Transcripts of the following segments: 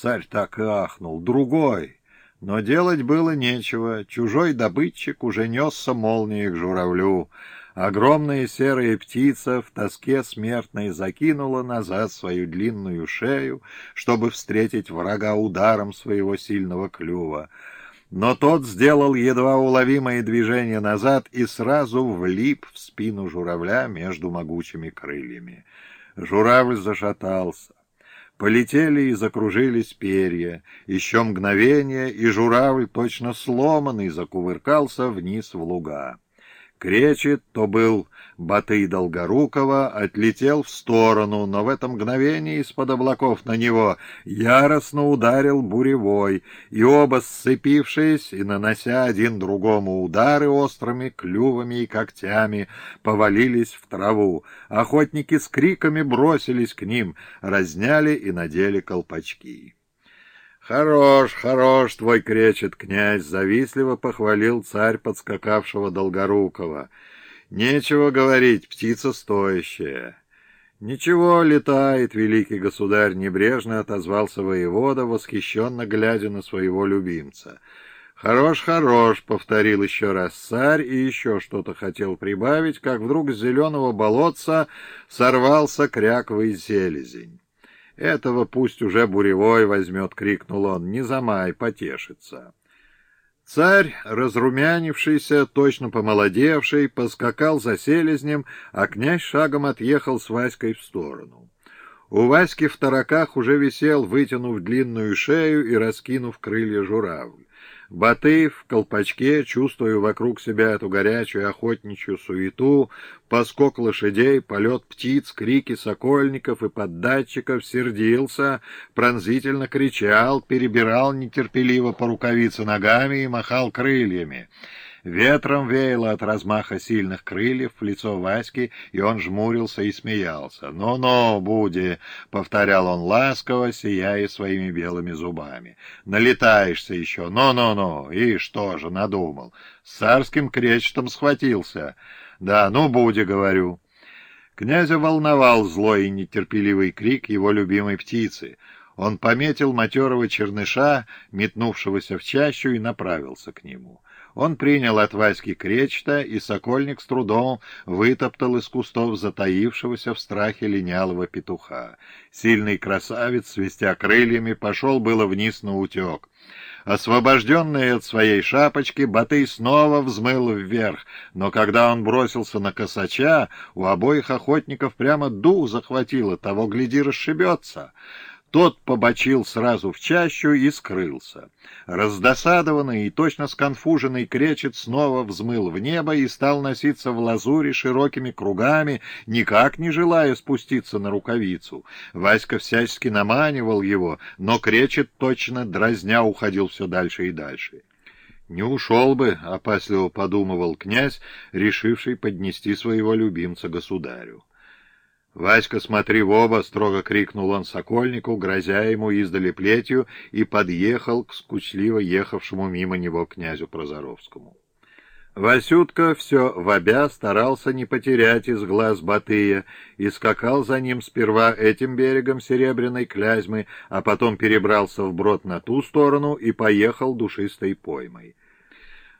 Царь так и ахнул. Другой. Но делать было нечего. Чужой добытчик уже несся молнией к журавлю. Огромная серая птица в тоске смертной закинула назад свою длинную шею, чтобы встретить врага ударом своего сильного клюва. Но тот сделал едва уловимое движение назад и сразу влип в спину журавля между могучими крыльями. Журавль зашатался. Полетели и закружились перья. Еще мгновение, и журавль, точно сломанный, закувыркался вниз в луга. Кречет, то был Батый Долгорукова, отлетел в сторону, но в это мгновение из-под облаков на него яростно ударил буревой, и оба, сцепившись и нанося один другому удары острыми клювами и когтями, повалились в траву. Охотники с криками бросились к ним, разняли и надели колпачки. «Хорош, хорош твой кречет, князь!» — завистливо похвалил царь подскакавшего Долгорукова. «Нечего говорить, птица стоящая». «Ничего, летает, великий государь!» — небрежно отозвался воевода, восхищенно глядя на своего любимца. «Хорош, хорош!» — повторил еще раз царь и еще что-то хотел прибавить, как вдруг с зеленого болотца сорвался кряковый селезень. «Этого пусть уже буревой возьмет!» — крикнул он. «Не замай, потешится!» Царь, разрумянившийся, точно помолодевший, поскакал за селезнем, а князь шагом отъехал с Васькой в сторону. У Васьки в тараках уже висел, вытянув длинную шею и раскинув крылья журавль. Батый в колпачке, чувствуя вокруг себя эту горячую охотничью суету, поскок лошадей, полет птиц, крики сокольников и поддатчиков, сердился, пронзительно кричал, перебирал нетерпеливо по рукавице ногами и махал крыльями. Ветром веяло от размаха сильных крыльев в лицо Васьки, и он жмурился и смеялся. «Ну-ну, Буди!» — повторял он ласково, сияя своими белыми зубами. «Налетаешься еще! Ну-ну-ну! И что же, надумал? С царским кречетом схватился!» «Да, ну, Буди, говорю!» Князя волновал злой и нетерпеливый крик его любимой птицы. Он пометил матерого черныша, метнувшегося в чащу, и направился к нему. Он принял от Васьки кречта, и сокольник с трудом вытоптал из кустов затаившегося в страхе линялого петуха. Сильный красавец, свистя крыльями, пошел было вниз на утек. Освобожденный от своей шапочки, Батый снова взмыл вверх, но когда он бросился на косача, у обоих охотников прямо ду захватило, того, гляди, расшибется. Тот побочил сразу в чащу и скрылся. Раздосадованный и точно сконфуженный кречет снова взмыл в небо и стал носиться в лазуре широкими кругами, никак не желая спуститься на рукавицу. Васька всячески наманивал его, но кречет точно дразня уходил все дальше и дальше. «Не ушел бы», — опасливо подумывал князь, решивший поднести своего любимца государю. «Васька, смотри в оба!» — строго крикнул он сокольнику, грозя ему издали плетью, и подъехал к скучливо ехавшему мимо него князю Прозоровскому. Васютка все вобя старался не потерять из глаз Батыя и скакал за ним сперва этим берегом Серебряной Клязьмы, а потом перебрался вброд на ту сторону и поехал душистой поймой.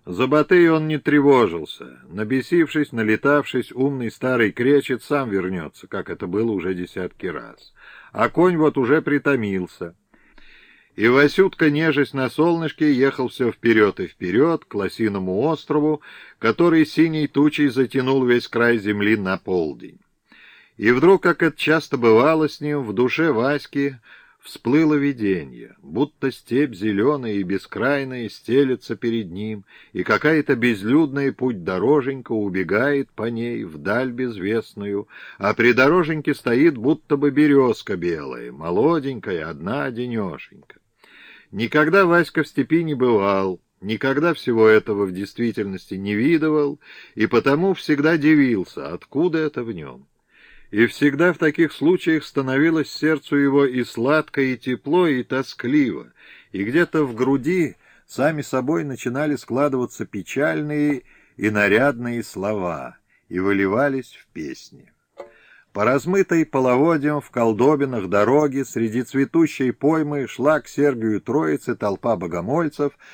За Батый он не тревожился. Набесившись, налетавшись, умный старый кречет сам вернется, как это было уже десятки раз. А конь вот уже притомился. И Васютка, нежесть на солнышке, ехал все вперед и вперед к Лосиному острову, который синей тучей затянул весь край земли на полдень. И вдруг, как это часто бывало с ним, в душе Васьки всплыло видение, будто степь зеленая и бескрайная стелется перед ним, и какая-то безлюдная путь-дороженька убегает по ней вдаль безвестную, а при дороженьке стоит будто бы березка белая, молоденькая, одна денешенька. Никогда Васька в степи не бывал, никогда всего этого в действительности не видывал, и потому всегда дивился, откуда это в нем и всегда в таких случаях становилось сердцу его и сладко, и тепло, и тоскливо, и где-то в груди сами собой начинали складываться печальные и нарядные слова, и выливались в песни. По размытой половодьям в колдобинах дороги среди цветущей поймы шла к Сергию Троицы толпа богомольцев,